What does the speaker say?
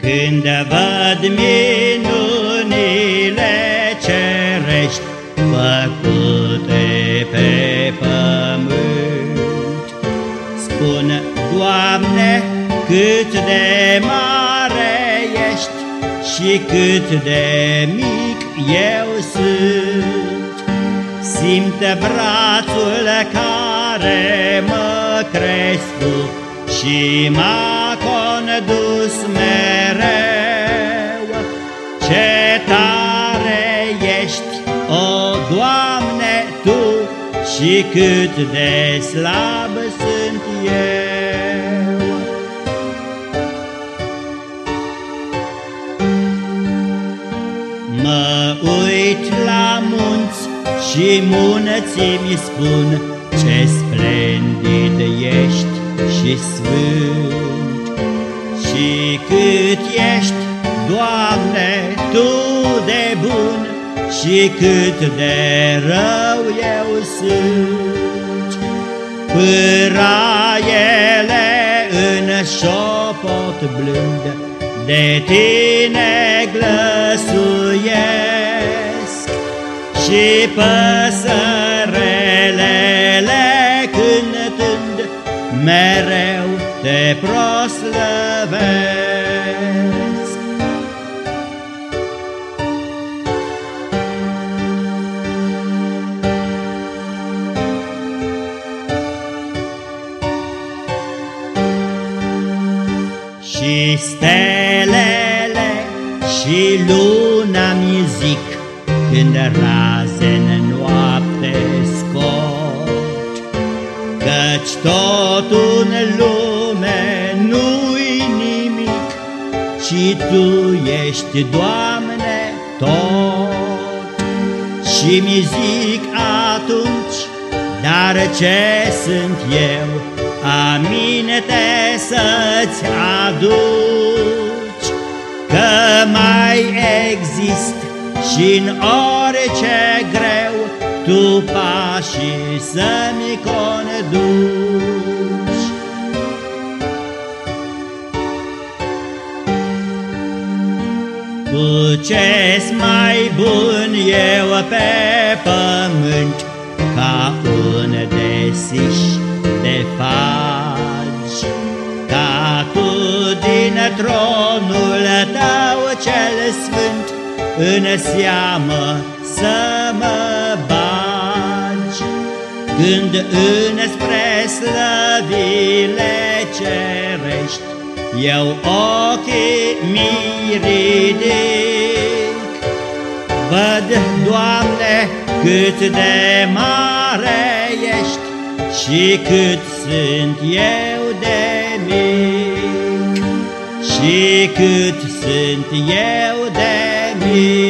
Când văd minunile cerești făcute pe pământ, Spun, Doamne, cât de mare ești și cât de mic eu sunt. Simt brațul care mă cresc și m-a condus mereu. Ce tare ești, o Doamne, Tu, și cât de slab sunt eu. Mă uit la munți și munății mi spun ce splendid ești și sfânt. Și cât ești, Doamne, Tu de bun și cât de rău eu sunt. Pâraiele în șopot blând de Tine glăsuiesc și păsărelele mereu te proslăvesc. Și stelele și luna mi zic când raze în noapte Ci Tu ești, Doamne, tot. Și mi zic atunci, dar ce sunt eu, Aminte să-ți aduci, Că mai exist și în orice greu, tu pașii să-mi conduci. Cu ce mai bun eu pe pământ, Ca un desiș de faci, Ca tu din tronul tău cel sfânt, În seamă să mă bagi, Când înspre slăvile cerești Eu ochii mi ridic. Văd, Doamne, cât de mare ești Și cât sunt eu de mic Și cât sunt eu de mic